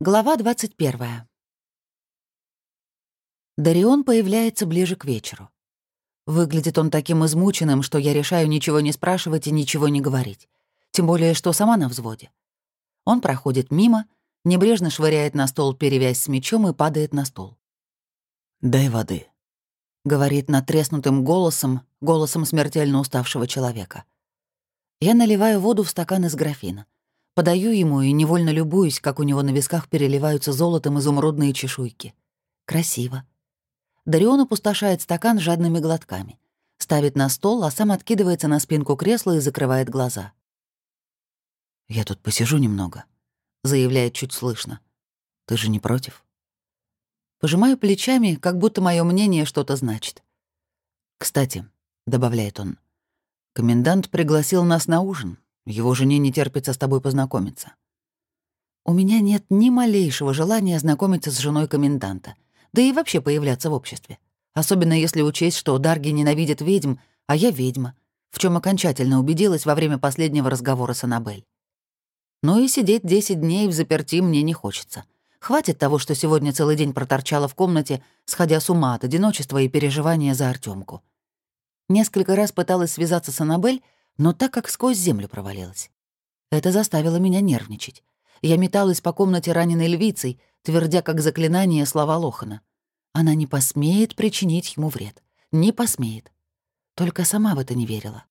Глава 21. Дарион появляется ближе к вечеру. Выглядит он таким измученным, что я решаю ничего не спрашивать и ничего не говорить. Тем более, что сама на взводе. Он проходит мимо, небрежно швыряет на стол перевязь с мечом и падает на стол. «Дай воды», — говорит натреснутым голосом, голосом смертельно уставшего человека. Я наливаю воду в стакан из графина. Подаю ему и невольно любуюсь, как у него на висках переливаются золотом изумрудные чешуйки. Красиво. Дарион опустошает стакан жадными глотками. Ставит на стол, а сам откидывается на спинку кресла и закрывает глаза. «Я тут посижу немного», — заявляет чуть слышно. «Ты же не против?» Пожимаю плечами, как будто мое мнение что-то значит. «Кстати», — добавляет он, — «комендант пригласил нас на ужин. Его жене не терпится с тобой познакомиться. У меня нет ни малейшего желания знакомиться с женой коменданта, да и вообще появляться в обществе. Особенно если учесть, что Дарги ненавидит ведьм, а я ведьма, в чем окончательно убедилась во время последнего разговора с Аннабель. Ну и сидеть 10 дней в заперти мне не хочется. Хватит того, что сегодня целый день проторчала в комнате, сходя с ума от одиночества и переживания за Артемку. Несколько раз пыталась связаться с Аннабель, но так как сквозь землю провалилась. Это заставило меня нервничать. Я металась по комнате раненой львицей, твердя как заклинание слова Лохана. Она не посмеет причинить ему вред. Не посмеет. Только сама в это не верила.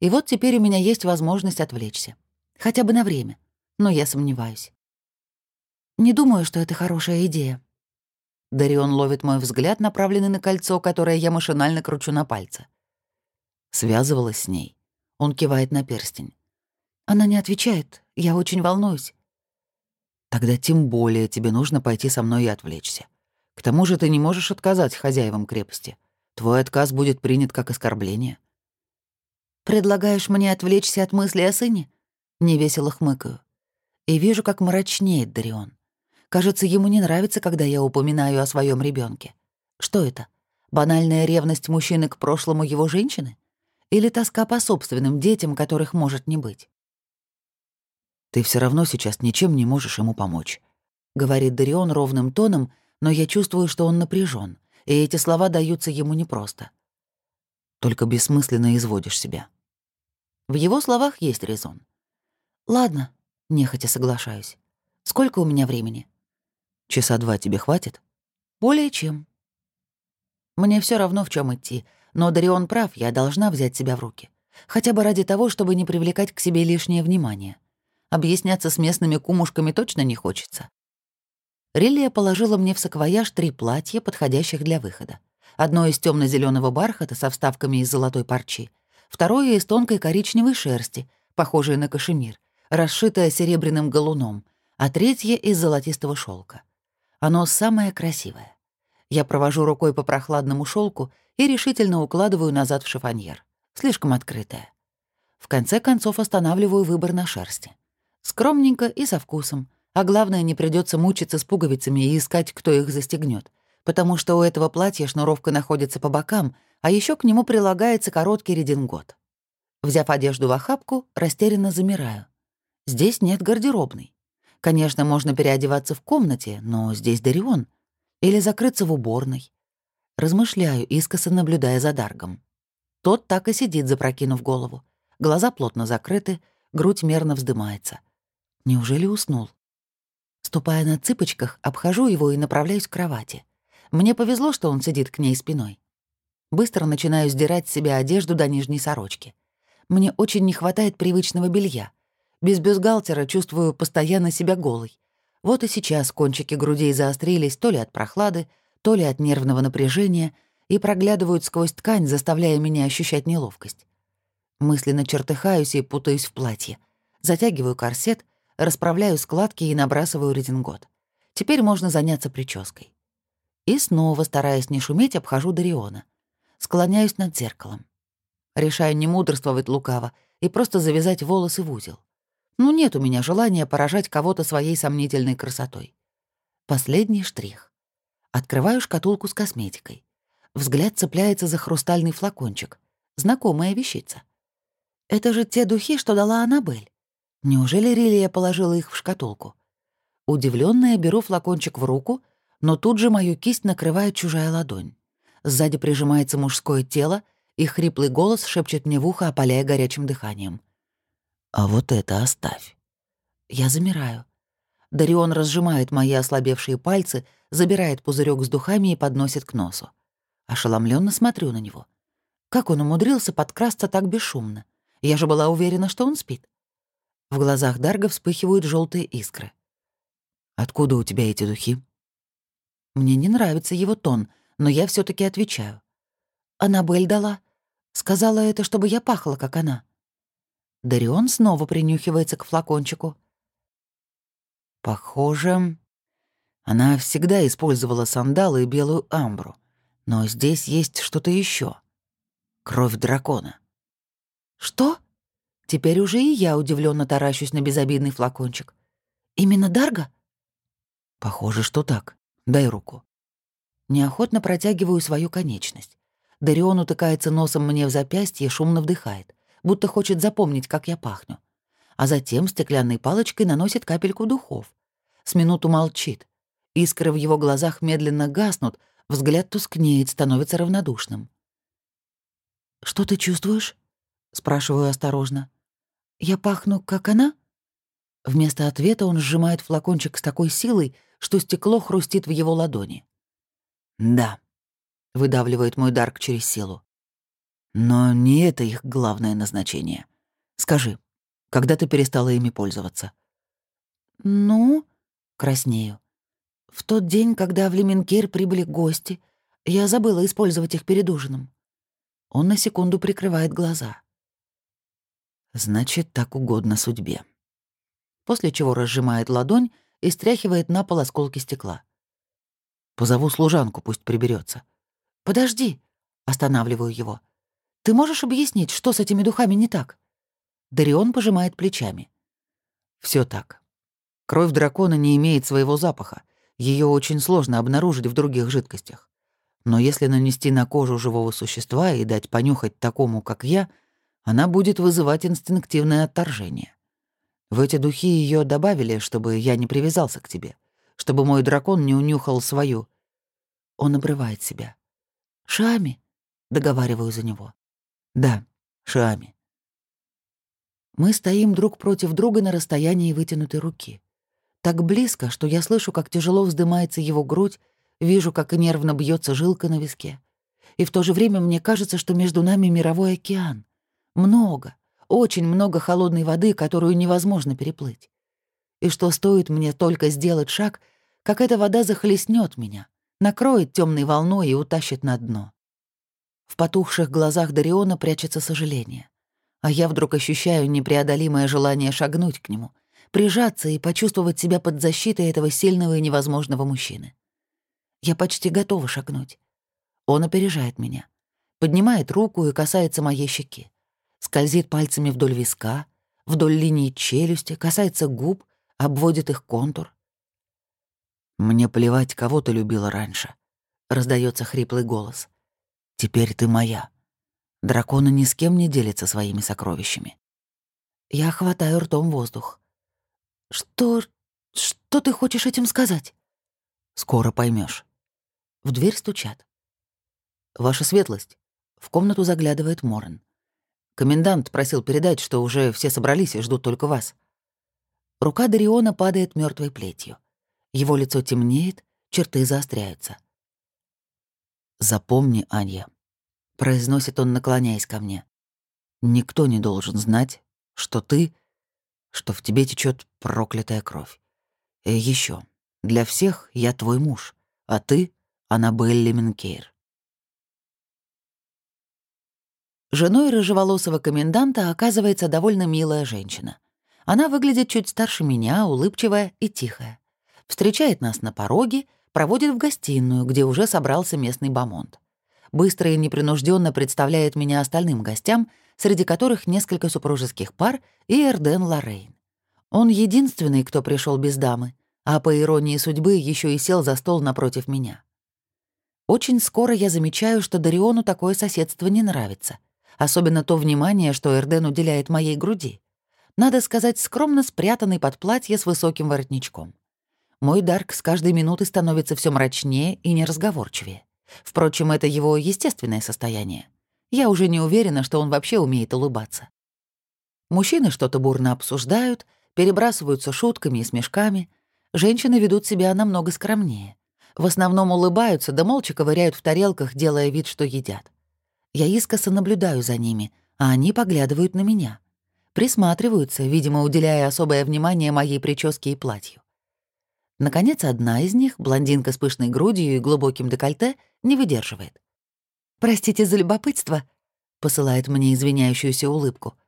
И вот теперь у меня есть возможность отвлечься. Хотя бы на время. Но я сомневаюсь. Не думаю, что это хорошая идея. Дарион ловит мой взгляд, направленный на кольцо, которое я машинально кручу на пальце. Связывалась с ней. Он кивает на перстень. Она не отвечает. Я очень волнуюсь. Тогда тем более тебе нужно пойти со мной и отвлечься. К тому же ты не можешь отказать хозяевам крепости. Твой отказ будет принят как оскорбление. Предлагаешь мне отвлечься от мысли о сыне? Невесело хмыкаю. И вижу, как мрачнеет Дарион. Кажется, ему не нравится, когда я упоминаю о своем ребенке. Что это? Банальная ревность мужчины к прошлому его женщины? Или тоска по собственным детям, которых может не быть? «Ты все равно сейчас ничем не можешь ему помочь», — говорит Дарион ровным тоном, но я чувствую, что он напряжен, и эти слова даются ему непросто. Только бессмысленно изводишь себя. В его словах есть резон. «Ладно», — нехотя соглашаюсь. «Сколько у меня времени?» «Часа два тебе хватит?» «Более чем». Мне все равно, в чем идти, но Дарион прав, я должна взять себя в руки. Хотя бы ради того, чтобы не привлекать к себе лишнее внимание. Объясняться с местными кумушками точно не хочется. Релия положила мне в саквояж три платья, подходящих для выхода. Одно из темно зеленого бархата со вставками из золотой парчи, второе из тонкой коричневой шерсти, похожее на кашемир, расшитое серебряным галуном, а третье из золотистого шелка. Оно самое красивое. Я провожу рукой по прохладному шелку и решительно укладываю назад в шифоньер. Слишком открытая. В конце концов останавливаю выбор на шерсти. Скромненько и со вкусом. А главное, не придется мучиться с пуговицами и искать, кто их застегнет, потому что у этого платья шнуровка находится по бокам, а еще к нему прилагается короткий редингот. Взяв одежду в охапку, растерянно замираю. Здесь нет гардеробной. Конечно, можно переодеваться в комнате, но здесь Дарион. Или закрыться в уборной. Размышляю, искоса наблюдая за Даргом. Тот так и сидит, запрокинув голову. Глаза плотно закрыты, грудь мерно вздымается. Неужели уснул? Ступая на цыпочках, обхожу его и направляюсь к кровати. Мне повезло, что он сидит к ней спиной. Быстро начинаю сдирать с себя одежду до нижней сорочки. Мне очень не хватает привычного белья. Без бюстгальтера чувствую постоянно себя голой. Вот и сейчас кончики грудей заострились то ли от прохлады, то ли от нервного напряжения и проглядывают сквозь ткань, заставляя меня ощущать неловкость. Мысленно чертыхаюсь и путаюсь в платье. Затягиваю корсет, расправляю складки и набрасываю редингот. Теперь можно заняться прической. И снова, стараясь не шуметь, обхожу Дариона. Склоняюсь над зеркалом. Решаю не мудрствовать лукаво и просто завязать волосы в узел. Ну нет у меня желания поражать кого-то своей сомнительной красотой. Последний штрих. Открываю шкатулку с косметикой. Взгляд цепляется за хрустальный флакончик. Знакомая вещица. Это же те духи, что дала Аннабель. Неужели Рилия положила их в шкатулку? Удивленная беру флакончик в руку, но тут же мою кисть накрывает чужая ладонь. Сзади прижимается мужское тело, и хриплый голос шепчет мне в ухо, опаляя горячим дыханием. «А вот это оставь». Я замираю. Дарион разжимает мои ослабевшие пальцы, забирает пузырек с духами и подносит к носу. Ошеломленно смотрю на него. Как он умудрился подкрасться так бесшумно? Я же была уверена, что он спит. В глазах Дарга вспыхивают желтые искры. «Откуда у тебя эти духи?» Мне не нравится его тон, но я все таки отвечаю. «Аннабель дала. Сказала это, чтобы я пахла, как она». Дарион снова принюхивается к флакончику. Похоже, она всегда использовала сандалы и белую амбру. Но здесь есть что-то еще. Кровь дракона. Что? Теперь уже и я удивленно таращусь на безобидный флакончик. Именно Дарга? Похоже, что так. Дай руку. Неохотно протягиваю свою конечность. Дарион утыкается носом мне в запястье и шумно вдыхает, будто хочет запомнить, как я пахну. А затем стеклянной палочкой наносит капельку духов. С минуту молчит. Искры в его глазах медленно гаснут, взгляд тускнеет, становится равнодушным. «Что ты чувствуешь?» — спрашиваю осторожно. «Я пахну, как она?» Вместо ответа он сжимает флакончик с такой силой, что стекло хрустит в его ладони. «Да», — выдавливает мой Дарк через силу. «Но не это их главное назначение. Скажи, когда ты перестала ими пользоваться?» «Ну?» — краснею. «В тот день, когда в Леменкир прибыли гости, я забыла использовать их перед ужином». Он на секунду прикрывает глаза. «Значит, так угодно судьбе». После чего разжимает ладонь и стряхивает на пол осколки стекла. Позову служанку, пусть приберется. «Подожди», — останавливаю его. «Ты можешь объяснить, что с этими духами не так?» Дарион пожимает плечами. Все так. Кровь дракона не имеет своего запаха. Ее очень сложно обнаружить в других жидкостях. Но если нанести на кожу живого существа и дать понюхать такому, как я, она будет вызывать инстинктивное отторжение. В эти духи ее добавили, чтобы я не привязался к тебе, чтобы мой дракон не унюхал свою. Он обрывает себя. «Шами», — договариваю за него. «Да, Шами». Мы стоим друг против друга на расстоянии вытянутой руки. Так близко, что я слышу, как тяжело вздымается его грудь, вижу, как нервно бьется жилка на виске. И в то же время мне кажется, что между нами мировой океан. Много, очень много холодной воды, которую невозможно переплыть. И что стоит мне только сделать шаг, как эта вода захлестнет меня, накроет темной волной и утащит на дно. В потухших глазах Дариона прячется сожаление. А я вдруг ощущаю непреодолимое желание шагнуть к нему, прижаться и почувствовать себя под защитой этого сильного и невозможного мужчины. Я почти готова шагнуть. Он опережает меня, поднимает руку и касается моей щеки скользит пальцами вдоль виска, вдоль линии челюсти, касается губ, обводит их контур. «Мне плевать, кого ты любила раньше», — раздается хриплый голос. «Теперь ты моя. Драконы ни с кем не делятся своими сокровищами». Я хватаю ртом воздух. «Что... что ты хочешь этим сказать?» «Скоро поймешь. В дверь стучат. «Ваша светлость». В комнату заглядывает Морен. Комендант просил передать, что уже все собрались и ждут только вас». Рука Дариона падает мертвой плетью. Его лицо темнеет, черты заостряются. «Запомни, Анья», — произносит он, наклоняясь ко мне. «Никто не должен знать, что ты, что в тебе течет проклятая кровь. И еще, для всех я твой муж, а ты — Аннабель Леменкейр. Женой рыжеволосого коменданта оказывается довольно милая женщина. Она выглядит чуть старше меня, улыбчивая и тихая. Встречает нас на пороге, проводит в гостиную, где уже собрался местный бамонт. Быстро и непринужденно представляет меня остальным гостям, среди которых несколько супружеских пар и Эрден Лоррейн. Он единственный, кто пришел без дамы, а по иронии судьбы еще и сел за стол напротив меня. Очень скоро я замечаю, что Дариону такое соседство не нравится — особенно то внимание, что Эрден уделяет моей груди. Надо сказать, скромно спрятанный под платье с высоким воротничком. Мой Дарк с каждой минутой становится все мрачнее и неразговорчивее. Впрочем, это его естественное состояние. Я уже не уверена, что он вообще умеет улыбаться. Мужчины что-то бурно обсуждают, перебрасываются шутками и смешками. Женщины ведут себя намного скромнее. В основном улыбаются, да молча ковыряют в тарелках, делая вид, что едят. Я искоса наблюдаю за ними, а они поглядывают на меня. Присматриваются, видимо, уделяя особое внимание моей прическе и платью. Наконец, одна из них, блондинка с пышной грудью и глубоким декольте, не выдерживает. «Простите за любопытство», — посылает мне извиняющуюся улыбку.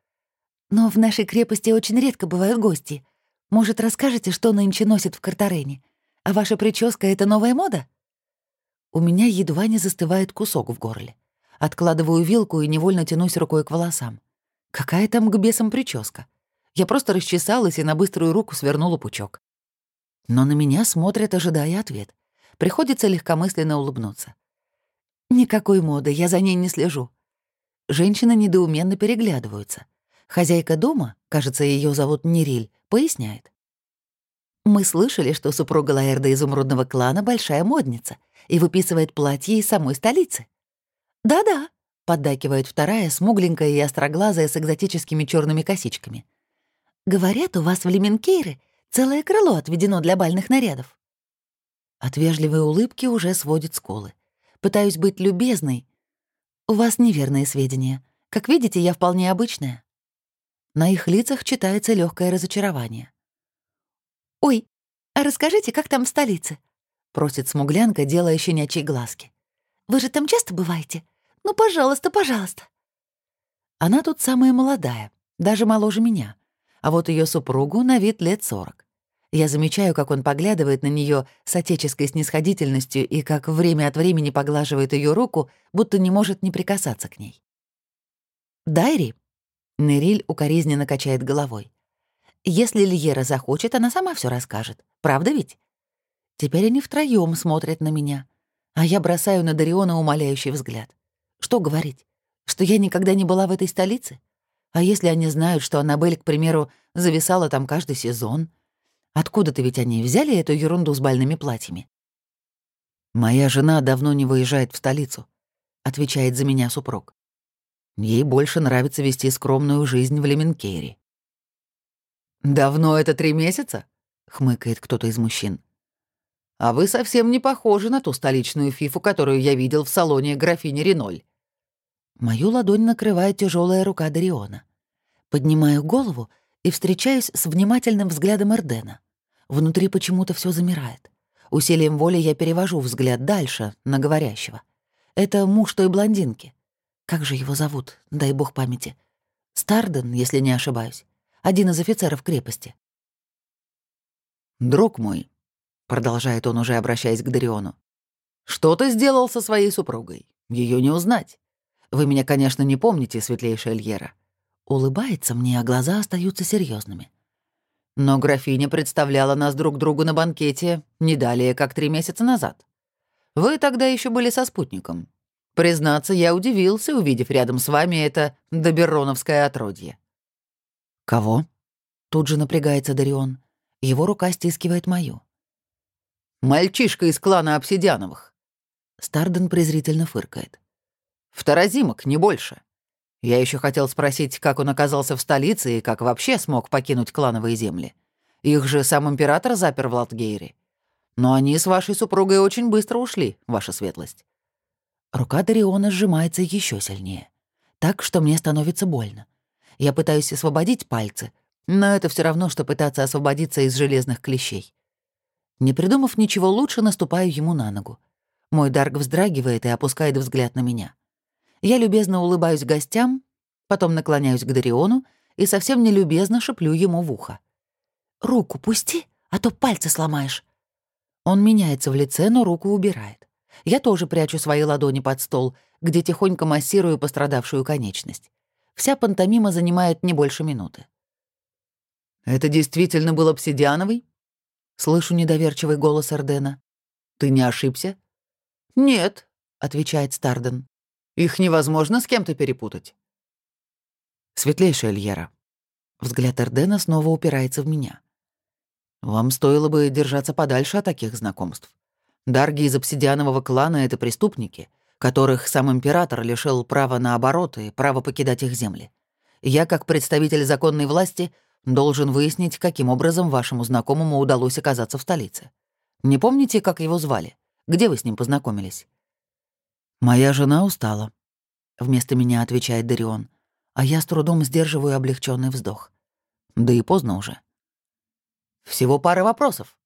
«Но в нашей крепости очень редко бывают гости. Может, расскажете, что нынче носит в Картарене? А ваша прическа — это новая мода?» У меня едва не застывает кусок в горле. Откладываю вилку и невольно тянусь рукой к волосам. Какая там к бесам прическа? Я просто расчесалась и на быструю руку свернула пучок. Но на меня смотрят, ожидая ответ. Приходится легкомысленно улыбнуться. Никакой моды, я за ней не слежу. Женщины недоуменно переглядываются. Хозяйка дома, кажется, ее зовут Нериль, поясняет. Мы слышали, что супруга Лаэрда изумрудного клана — большая модница и выписывает платье из самой столицы. «Да-да», — поддакивает вторая, смугленькая и остроглазая с экзотическими черными косичками. «Говорят, у вас в Леменкейре целое крыло отведено для бальных нарядов». От вежливой улыбки уже сводит скулы. Пытаюсь быть любезной. «У вас неверные сведения. Как видите, я вполне обычная». На их лицах читается легкое разочарование. «Ой, а расскажите, как там в столице?» — просит смуглянка, делая щенячьи глазки. «Вы же там часто бываете? Ну, пожалуйста, пожалуйста». Она тут самая молодая, даже моложе меня, а вот ее супругу на вид лет сорок. Я замечаю, как он поглядывает на нее с отеческой снисходительностью и как время от времени поглаживает ее руку, будто не может не прикасаться к ней. «Дайри?» — Нериль укоризненно качает головой. Если Льера захочет, она сама все расскажет. Правда ведь? Теперь они втроем смотрят на меня, а я бросаю на Дариона умоляющий взгляд. Что говорить? Что я никогда не была в этой столице? А если они знают, что Аннабель, к примеру, зависала там каждый сезон? Откуда-то ведь они взяли эту ерунду с бальными платьями? «Моя жена давно не выезжает в столицу», — отвечает за меня супруг. «Ей больше нравится вести скромную жизнь в Леменкейре. «Давно это три месяца?» — хмыкает кто-то из мужчин. «А вы совсем не похожи на ту столичную фифу, которую я видел в салоне графини Реноль». Мою ладонь накрывает тяжелая рука Дариона. Поднимаю голову и встречаюсь с внимательным взглядом Эрдена. Внутри почему-то все замирает. Усилием воли я перевожу взгляд дальше, на говорящего. Это муж той блондинки. Как же его зовут, дай бог памяти. Старден, если не ошибаюсь один из офицеров крепости. «Друг мой», — продолжает он, уже обращаясь к Дариону, «что ты сделал со своей супругой? Ее не узнать. Вы меня, конечно, не помните, светлейшая Эльера». Улыбается мне, а глаза остаются серьезными. Но графиня представляла нас друг другу на банкете не далее, как три месяца назад. Вы тогда еще были со спутником. Признаться, я удивился, увидев рядом с вами это добероновское отродье. «Кого?» Тут же напрягается Дарион. Его рука стискивает мою. «Мальчишка из клана Обсидиановых». Старден презрительно фыркает. «Второзимок, не больше. Я еще хотел спросить, как он оказался в столице и как вообще смог покинуть клановые земли. Их же сам император запер в Латгейре. Но они с вашей супругой очень быстро ушли, ваша светлость». Рука Дариона сжимается еще сильнее. Так, что мне становится больно. Я пытаюсь освободить пальцы, но это все равно, что пытаться освободиться из железных клещей. Не придумав ничего лучше, наступаю ему на ногу. Мой Дарк вздрагивает и опускает взгляд на меня. Я любезно улыбаюсь гостям, потом наклоняюсь к Дариону и совсем нелюбезно шеплю ему в ухо. «Руку пусти, а то пальцы сломаешь». Он меняется в лице, но руку убирает. Я тоже прячу свои ладони под стол, где тихонько массирую пострадавшую конечность. Вся пантомима занимает не больше минуты. «Это действительно был обсидиановый?» Слышу недоверчивый голос Эрдена. «Ты не ошибся?» «Нет», — отвечает Старден. «Их невозможно с кем-то перепутать». «Светлейшая Льера». Взгляд Эрдена снова упирается в меня. Вам стоило бы держаться подальше от таких знакомств. Дарги из обсидианового клана — это преступники, которых сам император лишил права на обороты и права покидать их земли. Я, как представитель законной власти, должен выяснить, каким образом вашему знакомому удалось оказаться в столице. Не помните, как его звали? Где вы с ним познакомились?» «Моя жена устала», — вместо меня отвечает Дарион, а я с трудом сдерживаю облегченный вздох. Да и поздно уже. «Всего пара вопросов».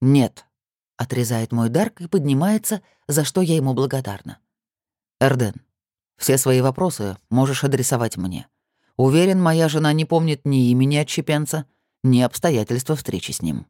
«Нет», — отрезает мой Дарк и поднимается, за что я ему благодарна. «Эрден, все свои вопросы можешь адресовать мне. Уверен, моя жена не помнит ни имени отщепенца, ни обстоятельства встречи с ним.